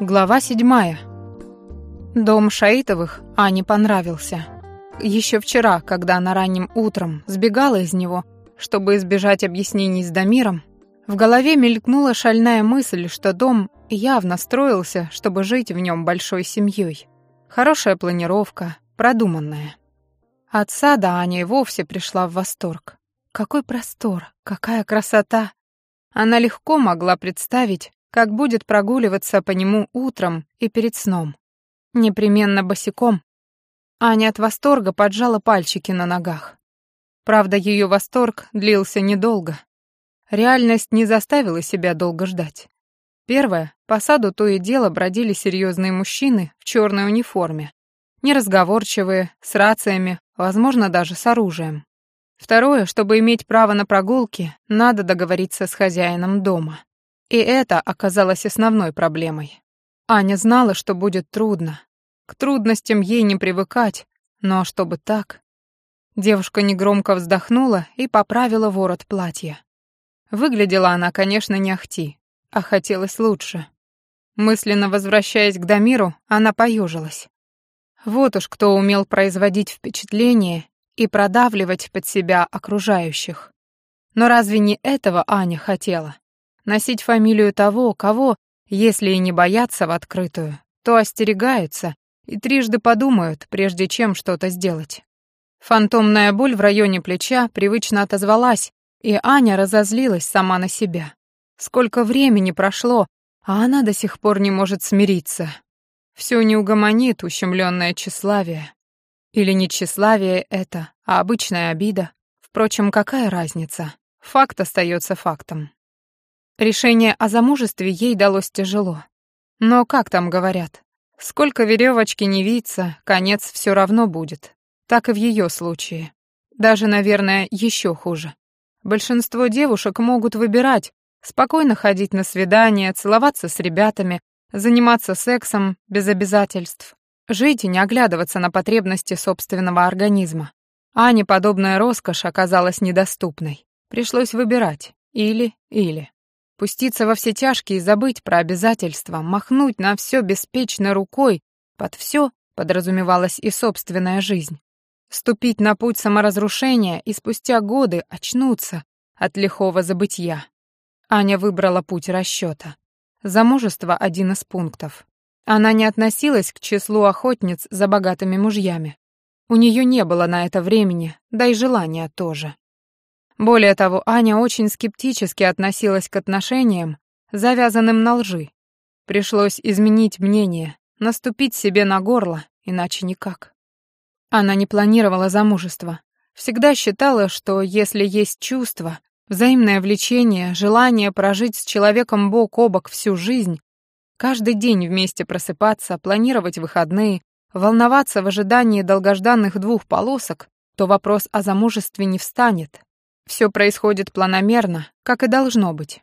Глава седьмая. Дом Шаитовых Ане понравился. Еще вчера, когда она ранним утром сбегала из него, чтобы избежать объяснений с Дамиром, в голове мелькнула шальная мысль, что дом явно строился, чтобы жить в нем большой семьей. Хорошая планировка, продуманная. От сада Аня и вовсе пришла в восторг. Какой простор, какая красота! Она легко могла представить, как будет прогуливаться по нему утром и перед сном. Непременно босиком. Аня от восторга поджала пальчики на ногах. Правда, ее восторг длился недолго. Реальность не заставила себя долго ждать. Первое, по саду то и дело бродили серьезные мужчины в черной униформе, неразговорчивые, с рациями, возможно, даже с оружием. Второе, чтобы иметь право на прогулки, надо договориться с хозяином дома. И это оказалось основной проблемой. Аня знала, что будет трудно. К трудностям ей не привыкать, но чтобы так... Девушка негромко вздохнула и поправила ворот платья. Выглядела она, конечно, не ахти, а хотелось лучше. Мысленно возвращаясь к Дамиру, она поежилась. Вот уж кто умел производить впечатление и продавливать под себя окружающих. Но разве не этого Аня хотела? Носить фамилию того, кого, если и не боятся в открытую, то остерегаются и трижды подумают, прежде чем что-то сделать. Фантомная боль в районе плеча привычно отозвалась, и Аня разозлилась сама на себя. Сколько времени прошло, а она до сих пор не может смириться. Все не угомонит ущемленное тщеславие. Или не тщеславие это, а обычная обида. Впрочем, какая разница? Факт остается фактом. Решение о замужестве ей далось тяжело. Но как там говорят? Сколько веревочки не виться, конец все равно будет. Так и в ее случае. Даже, наверное, еще хуже. Большинство девушек могут выбирать, спокойно ходить на свидания, целоваться с ребятами, заниматься сексом без обязательств, жить и не оглядываться на потребности собственного организма. Ане подобная роскошь оказалась недоступной. Пришлось выбирать или-или. Пуститься во все тяжкие и забыть про обязательства, махнуть на все беспечно рукой, под все подразумевалась и собственная жизнь. Ступить на путь саморазрушения и спустя годы очнуться от лихого забытья. Аня выбрала путь расчета. Замужество — один из пунктов. Она не относилась к числу охотниц за богатыми мужьями. У нее не было на это времени, да и желания тоже. Более того, Аня очень скептически относилась к отношениям, завязанным на лжи. Пришлось изменить мнение, наступить себе на горло, иначе никак. Она не планировала замужество. Всегда считала, что если есть чувство, взаимное влечение, желание прожить с человеком бок о бок всю жизнь, каждый день вместе просыпаться, планировать выходные, волноваться в ожидании долгожданных двух полосок, то вопрос о замужестве не встанет, все происходит планомерно, как и должно быть.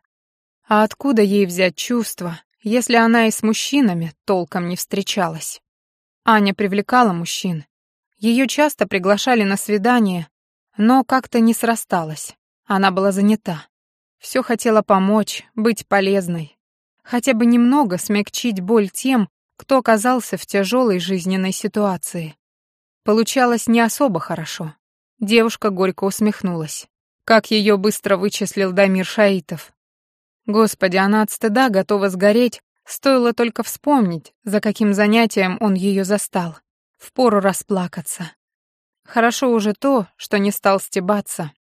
А откуда ей взять чувства, если она и с мужчинами толком не встречалась? Аня привлекала мужчин. Ее часто приглашали на свидание, но как-то не срасталось. Она была занята. Все хотела помочь, быть полезной. Хотя бы немного смягчить боль тем, кто оказался в тяжелой жизненной ситуации. Получалось не особо хорошо. Девушка горько усмехнулась. Как ее быстро вычислил Дамир Шаитов. Господи, она от стыда готова сгореть, стоило только вспомнить, за каким занятием он ее застал. Впору расплакаться. Хорошо уже то, что не стал стебаться.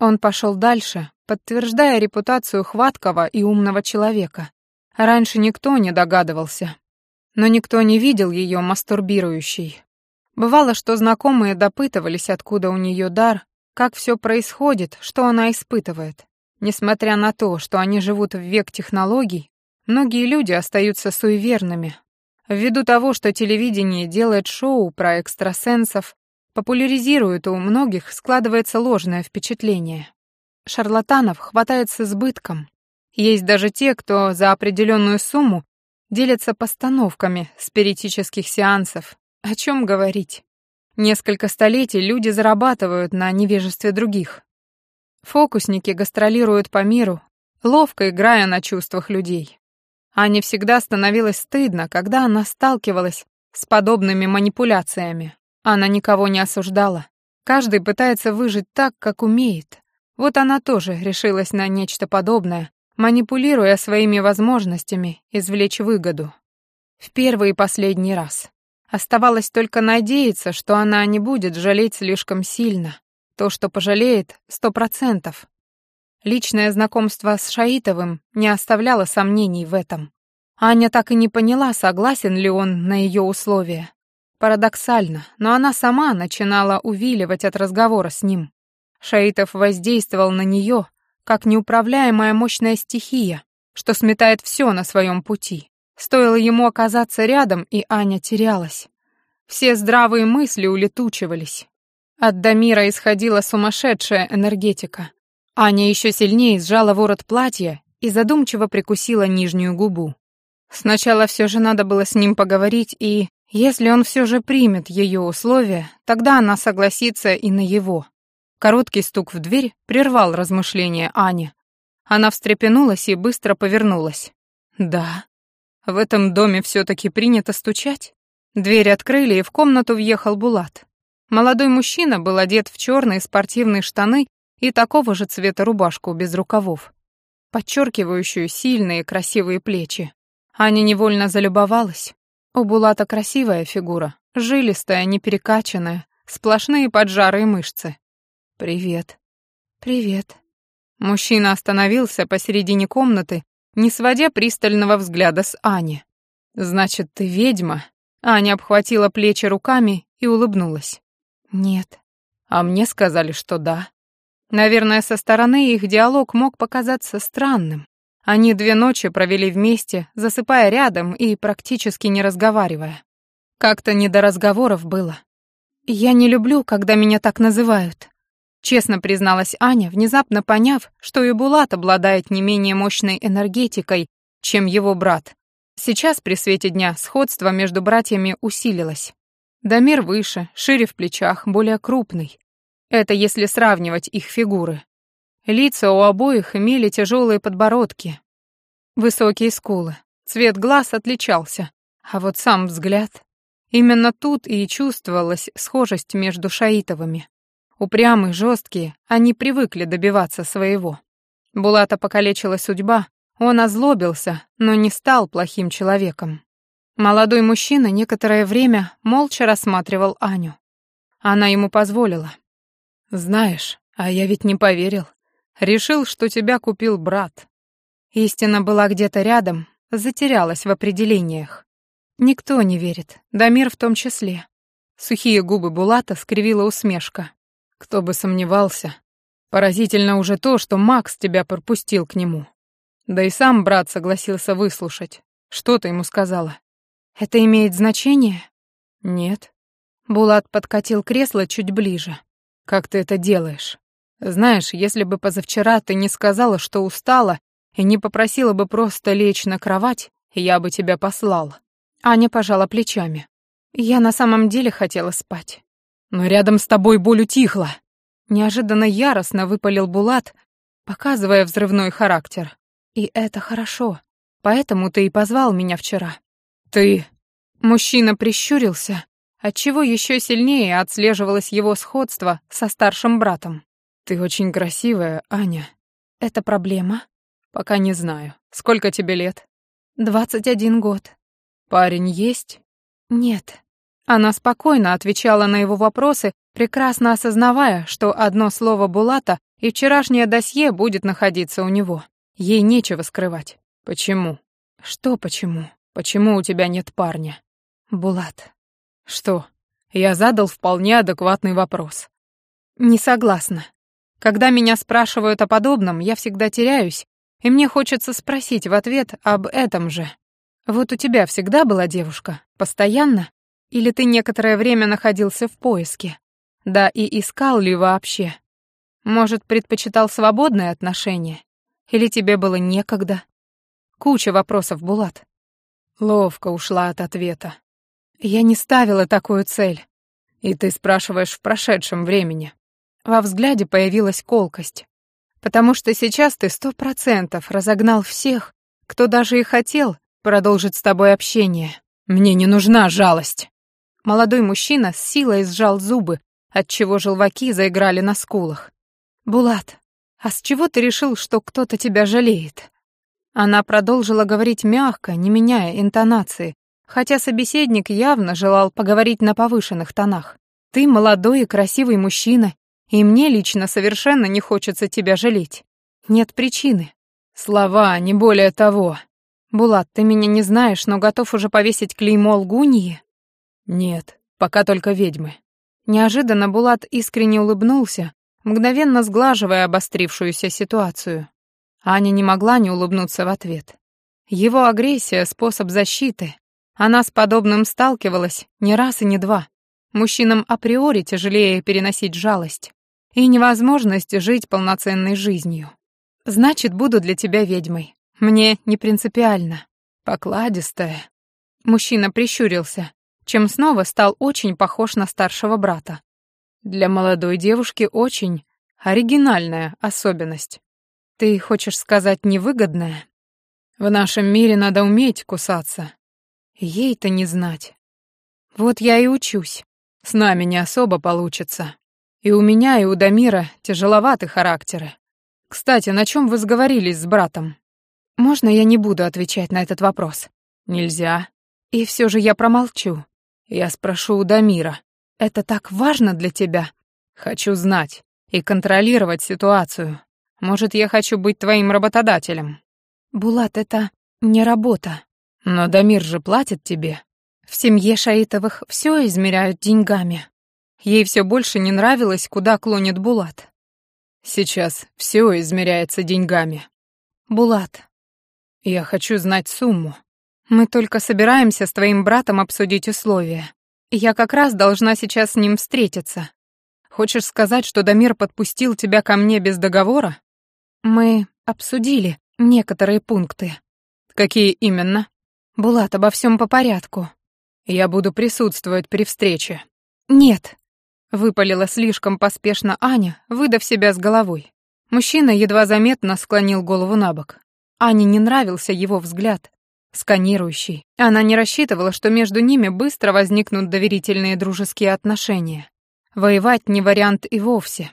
Он пошел дальше, подтверждая репутацию хваткого и умного человека. Раньше никто не догадывался. Но никто не видел ее мастурбирующей. Бывало, что знакомые допытывались, откуда у нее дар, как все происходит, что она испытывает. Несмотря на то, что они живут в век технологий, многие люди остаются суеверными. Ввиду того, что телевидение делает шоу про экстрасенсов, популяризирует у многих, складывается ложное впечатление. Шарлатанов хватает с избытком. Есть даже те, кто за определенную сумму делятся постановками спиритических сеансов. О чем говорить? Несколько столетий люди зарабатывают на невежестве других. Фокусники гастролируют по миру, ловко играя на чувствах людей. Ане всегда становилось стыдно, когда она сталкивалась с подобными манипуляциями. Она никого не осуждала. Каждый пытается выжить так, как умеет. Вот она тоже решилась на нечто подобное, манипулируя своими возможностями извлечь выгоду. В первый и последний раз. Оставалось только надеяться, что она не будет жалеть слишком сильно. То, что пожалеет, сто процентов. Личное знакомство с Шаитовым не оставляло сомнений в этом. Аня так и не поняла, согласен ли он на ее условия. Парадоксально, но она сама начинала увиливать от разговора с ним. Шаитов воздействовал на нее, как неуправляемая мощная стихия, что сметает все на своем пути. Стоило ему оказаться рядом, и Аня терялась. Все здравые мысли улетучивались. От Дамира исходила сумасшедшая энергетика. Аня еще сильнее сжала ворот платья и задумчиво прикусила нижнюю губу. Сначала все же надо было с ним поговорить, и, если он все же примет ее условия, тогда она согласится и на его. Короткий стук в дверь прервал размышления Ани. Она встрепенулась и быстро повернулась. «Да. В этом доме все-таки принято стучать?» Дверь открыли, и в комнату въехал Булат. Молодой мужчина был одет в черные спортивные штаны и такого же цвета рубашку без рукавов, подчеркивающую сильные красивые плечи. Аня невольно залюбовалась. У Булата красивая фигура, жилистая, неперекачанная, сплошные поджарые мышцы. «Привет». «Привет». Мужчина остановился посередине комнаты, не сводя пристального взгляда с Ани. «Значит, ты ведьма?» Аня обхватила плечи руками и улыбнулась. «Нет». «А мне сказали, что да». Наверное, со стороны их диалог мог показаться странным. Они две ночи провели вместе, засыпая рядом и практически не разговаривая. Как-то не до разговоров было. «Я не люблю, когда меня так называют», Честно призналась Аня, внезапно поняв, что и Булат обладает не менее мощной энергетикой, чем его брат. Сейчас при свете дня сходство между братьями усилилось. Дамир выше, шире в плечах, более крупный. Это если сравнивать их фигуры. Лица у обоих имели тяжелые подбородки, высокие скулы. Цвет глаз отличался, а вот сам взгляд... Именно тут и чувствовалась схожесть между Шаитовыми. Упрямые, жесткие, они привыкли добиваться своего. Булата покалечила судьба, он озлобился, но не стал плохим человеком. Молодой мужчина некоторое время молча рассматривал Аню. Она ему позволила. «Знаешь, а я ведь не поверил. Решил, что тебя купил брат». Истина была где-то рядом, затерялась в определениях. Никто не верит, Дамир в том числе. Сухие губы Булата скривила усмешка. Кто бы сомневался. Поразительно уже то, что Макс тебя пропустил к нему. Да и сам брат согласился выслушать. Что ты ему сказала? Это имеет значение? Нет. Булат подкатил кресло чуть ближе. Как ты это делаешь? Знаешь, если бы позавчера ты не сказала, что устала, и не попросила бы просто лечь на кровать, я бы тебя послал. Аня пожала плечами. Я на самом деле хотела спать. Но рядом с тобой боль утихла. Неожиданно яростно выпалил Булат, показывая взрывной характер. И это хорошо. Поэтому ты и позвал меня вчера. Ты... Мужчина прищурился, отчего еще сильнее отслеживалось его сходство со старшим братом. Ты очень красивая, Аня. Это проблема? Пока не знаю. Сколько тебе лет? Двадцать один год. Парень есть? Нет. Она спокойно отвечала на его вопросы, прекрасно осознавая, что одно слово Булата и вчерашнее досье будет находиться у него. Ей нечего скрывать. Почему? Что почему? Почему у тебя нет парня? Булат. Что? Я задал вполне адекватный вопрос. Не согласна. Когда меня спрашивают о подобном, я всегда теряюсь, и мне хочется спросить в ответ об этом же. Вот у тебя всегда была девушка? Постоянно? Или ты некоторое время находился в поиске? Да и искал ли вообще? Может, предпочитал свободные отношения? Или тебе было некогда? Куча вопросов, Булат. Ловко ушла от ответа. Я не ставила такую цель. И ты спрашиваешь в прошедшем времени. Во взгляде появилась колкость. Потому что сейчас ты сто процентов разогнал всех, кто даже и хотел продолжить с тобой общение. Мне не нужна жалость». Молодой мужчина с силой сжал зубы, отчего желваки заиграли на скулах. «Булат, а с чего ты решил, что кто-то тебя жалеет?» Она продолжила говорить мягко, не меняя интонации, хотя собеседник явно желал поговорить на повышенных тонах. «Ты молодой и красивый мужчина, и мне лично совершенно не хочется тебя жалеть. Нет причины». «Слова, не более того». «Булат, ты меня не знаешь, но готов уже повесить клеймо лгуньи?» «Нет, пока только ведьмы». Неожиданно Булат искренне улыбнулся, мгновенно сглаживая обострившуюся ситуацию. Аня не могла не улыбнуться в ответ. Его агрессия — способ защиты. Она с подобным сталкивалась не раз и не два. Мужчинам априори тяжелее переносить жалость и невозможность жить полноценной жизнью. Значит, буду для тебя ведьмой. Мне не принципиально. Покладистая. Мужчина прищурился, чем снова стал очень похож на старшего брата. Для молодой девушки очень оригинальная особенность. Ты хочешь сказать невыгодная? В нашем мире надо уметь кусаться. Ей-то не знать. Вот я и учусь. С нами не особо получится. И у меня, и у Дамира тяжеловаты характеры. Кстати, на чем вы сговорились с братом? Можно я не буду отвечать на этот вопрос? Нельзя. И все же я промолчу. Я спрошу у Дамира. Это так важно для тебя? Хочу знать и контролировать ситуацию. Может, я хочу быть твоим работодателем? Булат, это не работа. Но Дамир же платит тебе. В семье Шаитовых все измеряют деньгами. Ей все больше не нравилось, куда клонит Булат. Сейчас все измеряется деньгами. Булат, я хочу знать сумму. Мы только собираемся с твоим братом обсудить условия. Я как раз должна сейчас с ним встретиться. Хочешь сказать, что Дамир подпустил тебя ко мне без договора? Мы обсудили некоторые пункты. Какие именно? Булат, обо всем по порядку. Я буду присутствовать при встрече. Нет, выпалила слишком поспешно Аня, выдав себя с головой. Мужчина едва заметно склонил голову на бок. Ане не нравился его взгляд, сканирующий. Она не рассчитывала, что между ними быстро возникнут доверительные дружеские отношения. Воевать не вариант и вовсе.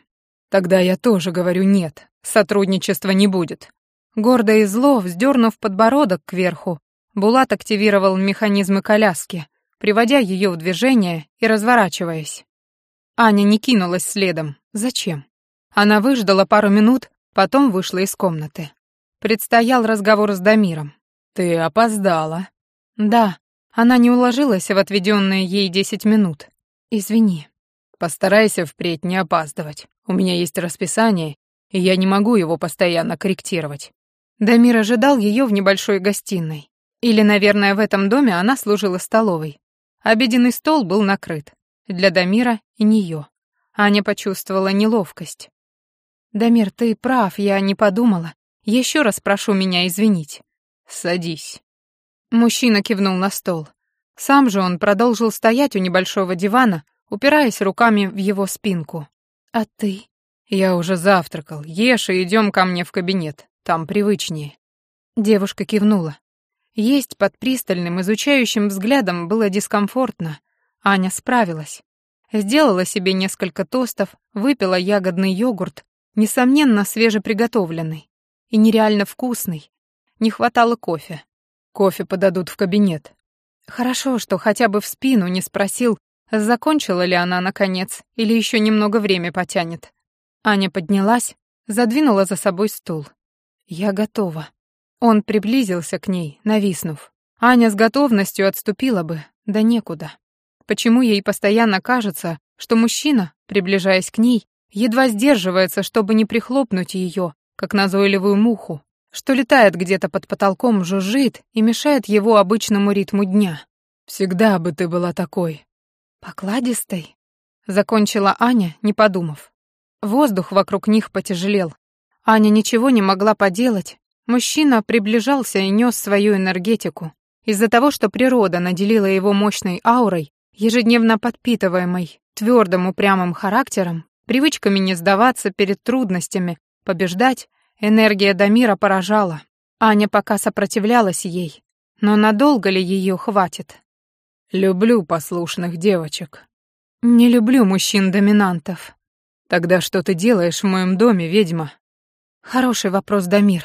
Тогда я тоже говорю нет, сотрудничества не будет. Гордо и зло, вздернув подбородок кверху, Булат активировал механизмы коляски, приводя ее в движение и разворачиваясь. Аня не кинулась следом. Зачем? Она выждала пару минут, потом вышла из комнаты. Предстоял разговор с Дамиром. «Ты опоздала». «Да, она не уложилась в отведенные ей десять минут. Извини». «Постарайся впредь не опаздывать. У меня есть расписание, и я не могу его постоянно корректировать». Дамир ожидал ее в небольшой гостиной. Или, наверное, в этом доме она служила столовой. Обеденный стол был накрыт. Для Дамира и нее. Аня почувствовала неловкость. «Дамир, ты прав, я не подумала. Еще раз прошу меня извинить». «Садись». Мужчина кивнул на стол. Сам же он продолжил стоять у небольшого дивана, упираясь руками в его спинку. «А ты?» «Я уже завтракал. Ешь и идем ко мне в кабинет. Там привычнее». Девушка кивнула. Есть под пристальным, изучающим взглядом было дискомфортно. Аня справилась. Сделала себе несколько тостов, выпила ягодный йогурт, несомненно, свежеприготовленный и нереально вкусный, не хватало кофе. Кофе подадут в кабинет. Хорошо, что хотя бы в спину не спросил, закончила ли она наконец или еще немного время потянет. Аня поднялась, задвинула за собой стул. Я готова. Он приблизился к ней, нависнув. Аня с готовностью отступила бы, да некуда. Почему ей постоянно кажется, что мужчина, приближаясь к ней, едва сдерживается, чтобы не прихлопнуть ее, как назойливую муху, что летает где-то под потолком, жужжит и мешает его обычному ритму дня. «Всегда бы ты была такой». «Покладистой?» — закончила Аня, не подумав. Воздух вокруг них потяжелел. Аня ничего не могла поделать. Мужчина приближался и нес свою энергетику. Из-за того, что природа наделила его мощной аурой, ежедневно подпитываемой твердым упрямым характером, привычками не сдаваться перед трудностями, побеждать, Энергия Дамира поражала. Аня пока сопротивлялась ей, Но надолго ли ее хватит? Люблю послушных девочек. Не люблю мужчин-доминантов. Тогда что ты делаешь в моем доме, ведьма? Хороший вопрос, Дамир.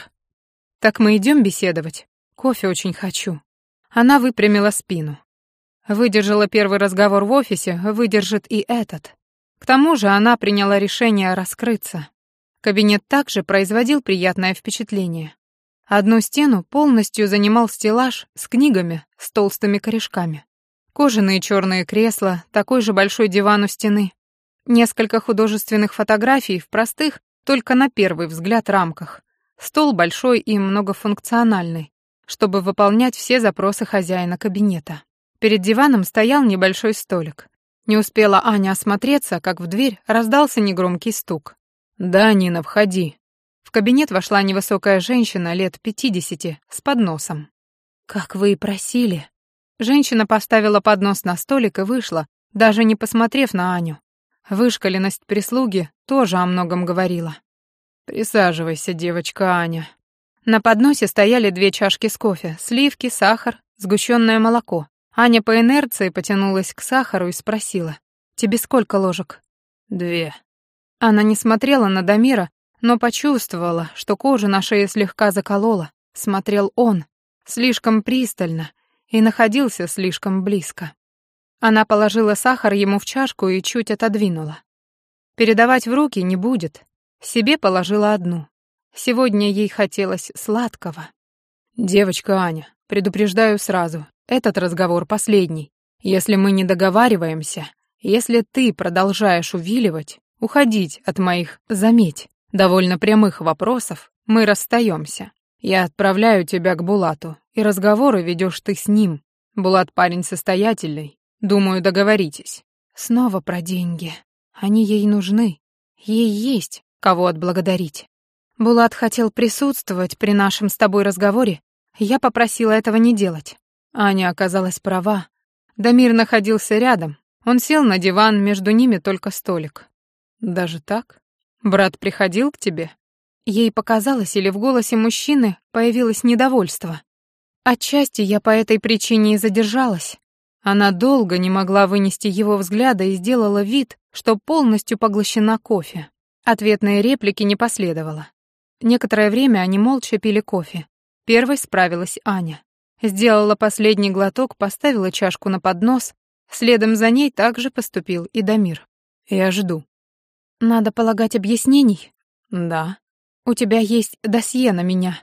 Так мы идем беседовать? Кофе очень хочу. Она выпрямила спину. Выдержала первый разговор в офисе, выдержит и этот. К тому же она приняла решение раскрыться. Кабинет также производил приятное впечатление. Одну стену полностью занимал стеллаж с книгами с толстыми корешками. Кожаные черные кресла, такой же большой диван у стены. Несколько художественных фотографий в простых, только на первый взгляд, рамках. Стол большой и многофункциональный, чтобы выполнять все запросы хозяина кабинета. Перед диваном стоял небольшой столик. Не успела Аня осмотреться, как в дверь раздался негромкий стук. «Да, Нина, входи». В кабинет вошла невысокая женщина лет пятидесяти с подносом. «Как вы и просили», Женщина поставила поднос на столик и вышла, даже не посмотрев на Аню. Вышкаленность прислуги тоже о многом говорила. «Присаживайся, девочка Аня». На подносе стояли две чашки с кофе, сливки, сахар, сгущенное молоко. Аня по инерции потянулась к сахару и спросила. «Тебе сколько ложек?» «Две». Она не смотрела на Дамира, но почувствовала, что кожу на шее слегка заколола. Смотрел он, слишком пристально, и находился слишком близко. Она положила сахар ему в чашку и чуть отодвинула. Передавать в руки не будет. Себе положила одну. Сегодня ей хотелось сладкого. «Девочка Аня, предупреждаю сразу, этот разговор последний. Если мы не договариваемся, если ты продолжаешь увиливать, уходить от моих, заметь, довольно прямых вопросов, мы расстаемся. Я отправляю тебя к Булату, и разговоры ведешь ты с ним. Булат парень состоятельный. Думаю, договоритесь. Снова про деньги. Они ей нужны. Ей есть кого отблагодарить. Булат хотел присутствовать при нашем с тобой разговоре. Я попросила этого не делать. Аня оказалась права. Дамир находился рядом. Он сел на диван, между ними только столик. Даже так? Брат приходил к тебе? Ей показалось, или в голосе мужчины появилось недовольство. Отчасти я по этой причине и задержалась. Она долго не могла вынести его взгляда и сделала вид, что полностью поглощена кофе. Ответной реплики не последовало. Некоторое время они молча пили кофе. Первой справилась Аня. Сделала последний глоток, поставила чашку на поднос. Следом за ней также поступил и Дамир. «Я жду». «Надо полагать объяснений?» «Да». У тебя есть досье на меня.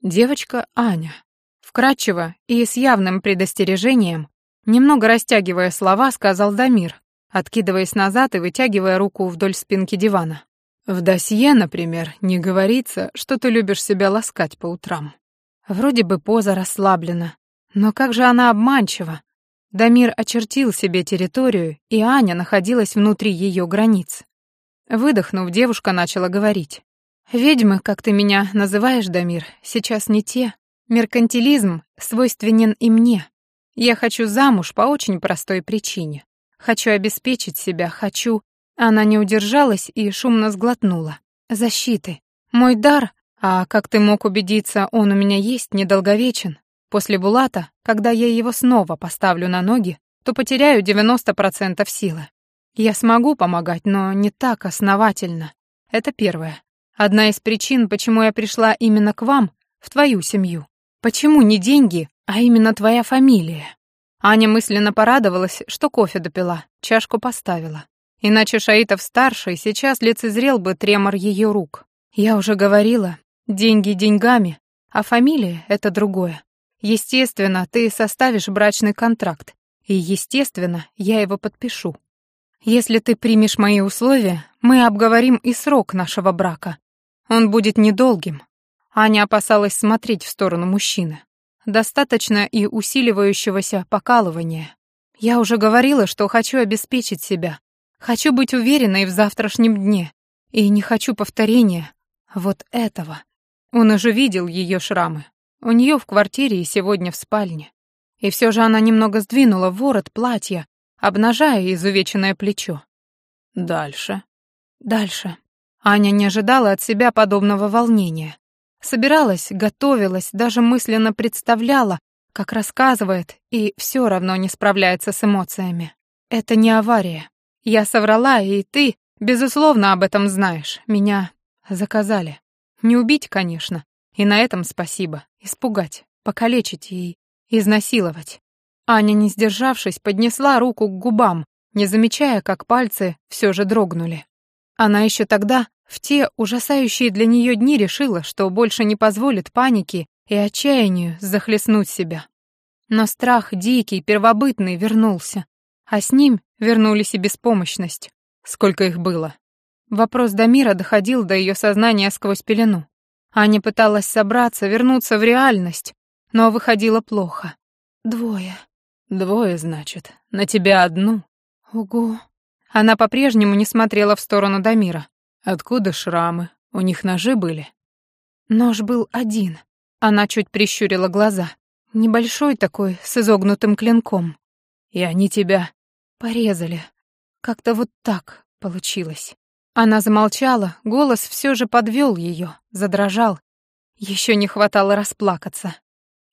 Девочка Аня. Вкратчиво и с явным предостережением, немного растягивая слова, сказал Дамир, откидываясь назад и вытягивая руку вдоль спинки дивана. В досье, например, не говорится, что ты любишь себя ласкать по утрам. Вроде бы поза расслаблена, но как же она обманчива. Дамир очертил себе территорию, и Аня находилась внутри ее границ. Выдохнув, девушка начала говорить. «Ведьмы, как ты меня называешь, Дамир, сейчас не те. Меркантилизм свойственен и мне. Я хочу замуж по очень простой причине. Хочу обеспечить себя, хочу...» Она не удержалась и шумно сглотнула. «Защиты. Мой дар, а как ты мог убедиться, он у меня есть, недолговечен. После Булата, когда я его снова поставлю на ноги, то потеряю 90% силы. Я смогу помогать, но не так основательно. Это первое. Одна из причин, почему я пришла именно к вам, в твою семью. Почему не деньги, а именно твоя фамилия? Аня мысленно порадовалась, что кофе допила, чашку поставила. Иначе Шаитов-старший сейчас лицезрел бы тремор ее рук. Я уже говорила, деньги деньгами, а фамилия — это другое. Естественно, ты составишь брачный контракт, и, естественно, я его подпишу. Если ты примешь мои условия, мы обговорим и срок нашего брака, он будет недолгим. Аня опасалась смотреть в сторону мужчины. Достаточно и усиливающегося покалывания. Я уже говорила, что хочу обеспечить себя. Хочу быть уверенной в завтрашнем дне. И не хочу повторения вот этого. Он уже видел ее шрамы. У нее в квартире и сегодня в спальне. И все же она немного сдвинула ворот платья, обнажая изувеченное плечо. Дальше. Дальше. Аня не ожидала от себя подобного волнения. Собиралась, готовилась, даже мысленно представляла, как рассказывает, и все равно не справляется с эмоциями. Это не авария. Я соврала, и ты, безусловно, об этом знаешь. Меня заказали. Не убить, конечно, и на этом спасибо. Испугать, покалечить и изнасиловать. Аня, не сдержавшись, поднесла руку к губам, не замечая, как пальцы все же дрогнули. Она еще тогда, в те ужасающие для нее дни, решила, что больше не позволит панике и отчаянию захлестнуть себя. Но страх дикий, первобытный вернулся, а с ним вернулись и беспомощность. Сколько их было? Вопрос Дамира доходил до ее сознания сквозь пелену. Аня пыталась собраться, вернуться в реальность, но выходило плохо. «Двое». «Двое, значит. На тебя одну?» «Угу». Она по-прежнему не смотрела в сторону Дамира. «Откуда шрамы? У них ножи были?» Нож был один. Она чуть прищурила глаза. Небольшой такой, с изогнутым клинком. И они тебя порезали. Как-то вот так получилось. Она замолчала, голос все же подвел ее, задрожал. Еще не хватало расплакаться.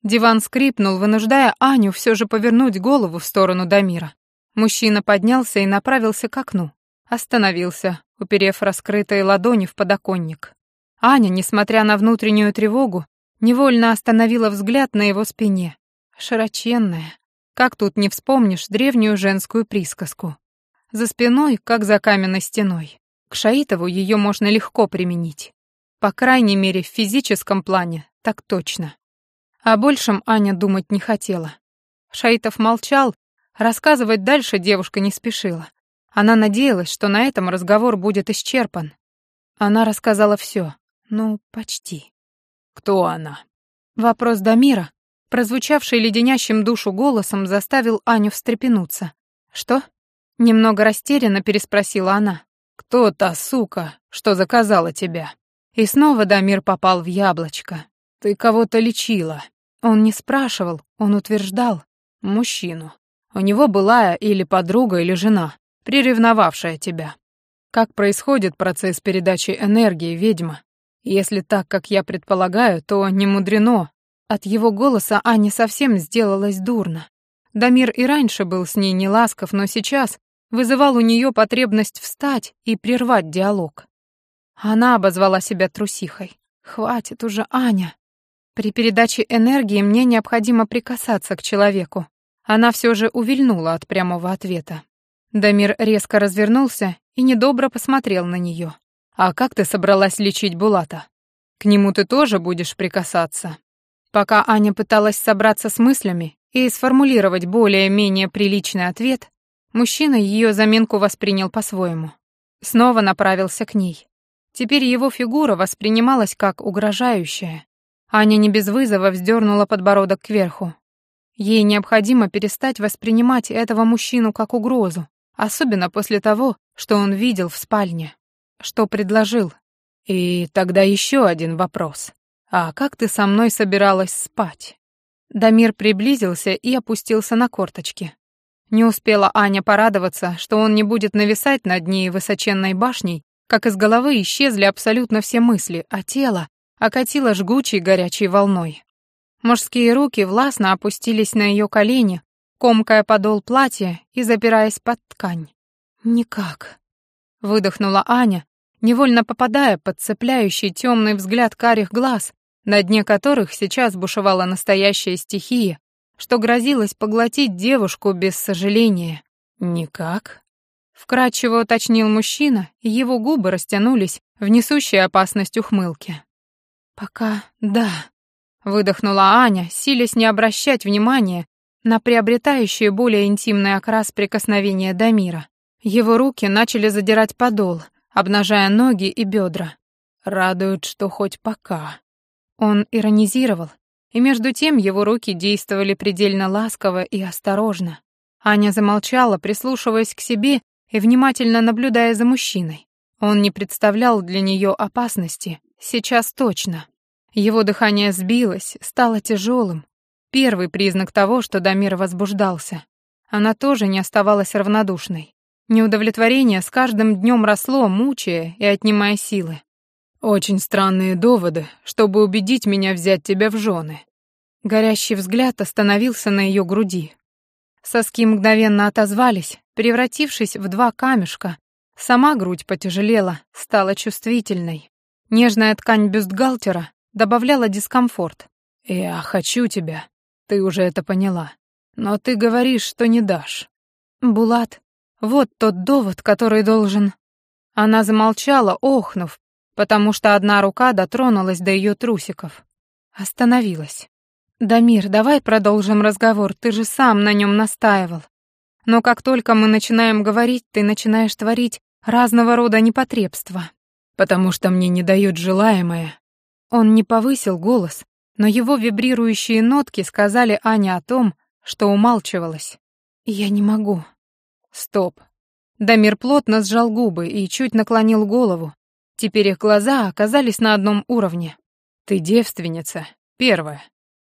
Диван скрипнул, вынуждая Аню все же повернуть голову в сторону Дамира. Мужчина поднялся и направился к окну. Остановился, уперев раскрытые ладони в подоконник. Аня, несмотря на внутреннюю тревогу, невольно остановила взгляд на его спине. Широченная. Как тут не вспомнишь древнюю женскую присказку. За спиной, как за каменной стеной. К Шаитову ее можно легко применить. По крайней мере, в физическом плане, так точно. О большем Аня думать не хотела. Шаитов молчал, рассказывать дальше девушка не спешила. Она надеялась, что на этом разговор будет исчерпан. Она рассказала все, ну, почти. «Кто она?» Вопрос Дамира, прозвучавший леденящим душу голосом, заставил Аню встрепенуться. «Что?» Немного растерянно переспросила она. «Кто та сука, что заказала тебя?» И снова Дамир попал в яблочко. «Ты кого-то лечила». Он не спрашивал, он утверждал. Мужчину. У него была или подруга, или жена, приревновавшая тебя. Как происходит процесс передачи энергии, ведьма? Если так, как я предполагаю, то не мудрено. От его голоса Ане совсем сделалось дурно. Дамир и раньше был с ней неласков, но сейчас вызывал у нее потребность встать и прервать диалог. Она обозвала себя трусихой. «Хватит уже, Аня!» При передаче энергии мне необходимо прикасаться к человеку. Она все же увильнула от прямого ответа. Дамир резко развернулся и недобро посмотрел на нее. «А как ты собралась лечить Булата? К нему ты тоже будешь прикасаться?» Пока Аня пыталась собраться с мыслями и сформулировать более-менее приличный ответ, Мужчина ее заминку воспринял по-своему. Снова направился к ней. Теперь его фигура воспринималась как угрожающая. Аня не без вызова вздернула подбородок кверху. Ей необходимо перестать воспринимать этого мужчину как угрозу, особенно после того, что он видел в спальне. Что предложил. И тогда еще один вопрос. А как ты со мной собиралась спать? Дамир приблизился и опустился на корточки. Не успела Аня порадоваться, что он не будет нависать над ней высоченной башней, как из головы исчезли абсолютно все мысли, а тело окатило жгучей горячей волной. Мужские руки властно опустились на ее колени, комкая подол платья и запираясь под ткань. «Никак», — выдохнула Аня, невольно попадая под цепляющий темный взгляд карих глаз, на дне которых сейчас бушевала настоящая стихия, что грозилось поглотить девушку без сожаления. «Никак?» — вкратчиво уточнил мужчина, и его губы растянулись в несущей опасность ухмылки. «Пока да», — выдохнула Аня, силясь не обращать внимания на приобретающие более интимный окрас прикосновения Дамира. Его руки начали задирать подол, обнажая ноги и бедра. «Радует, что хоть пока». Он иронизировал, и между тем его руки действовали предельно ласково и осторожно. Аня замолчала, прислушиваясь к себе и внимательно наблюдая за мужчиной. Он не представлял для нее опасности, сейчас точно. Его дыхание сбилось, стало тяжелым. Первый признак того, что Дамир возбуждался. Она тоже не оставалась равнодушной. Неудовлетворение с каждым днем росло, мучая и отнимая силы. Очень странные доводы, чтобы убедить меня взять тебя в жены. Горящий взгляд остановился на ее груди. Соски мгновенно отозвались, превратившись в два камешка. Сама грудь потяжелела, стала чувствительной. Нежная ткань бюстгальтера добавляла дискомфорт. «Я хочу тебя, ты уже это поняла. Но ты говоришь, что не дашь». «Булат, вот тот довод, который должен...» Она замолчала, охнув, потому что одна рука дотронулась до ее трусиков. Остановилась. «Дамир, давай продолжим разговор, ты же сам на нем настаивал. Но как только мы начинаем говорить, ты начинаешь творить разного рода непотребства. Потому что мне не дают желаемое». Он не повысил голос, но его вибрирующие нотки сказали Ане о том, что умалчивалось. «Я не могу». «Стоп». Дамир плотно сжал губы и чуть наклонил голову. Теперь их глаза оказались на одном уровне. «Ты девственница, первая.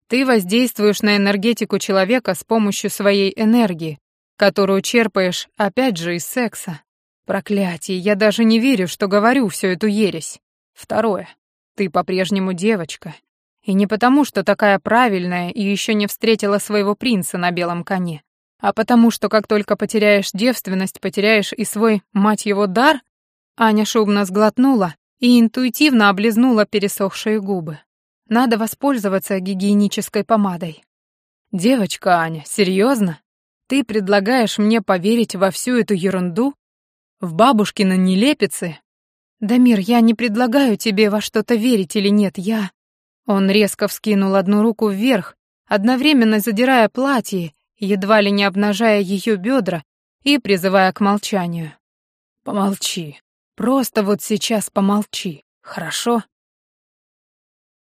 Ты воздействуешь на энергетику человека с помощью своей энергии, которую черпаешь, опять же, из секса. Проклятие, я даже не верю, что говорю всю эту ересь. Второе. Ты по-прежнему девочка. И не потому, что такая правильная и еще не встретила своего принца на белом коне, а потому, что как только потеряешь девственность, потеряешь и свой, мать его, дар? Аня шумно сглотнула и интуитивно облизнула пересохшие губы. Надо воспользоваться гигиенической помадой. Девочка Аня, серьезно? Ты предлагаешь мне поверить во всю эту ерунду? В бабушкина нелепицы? Дамир, я не предлагаю тебе во что-то верить или нет, я... Он резко вскинул одну руку вверх, одновременно задирая платье, едва ли не обнажая ее бедра и призывая к молчанию. Помолчи. Просто вот сейчас помолчи, хорошо?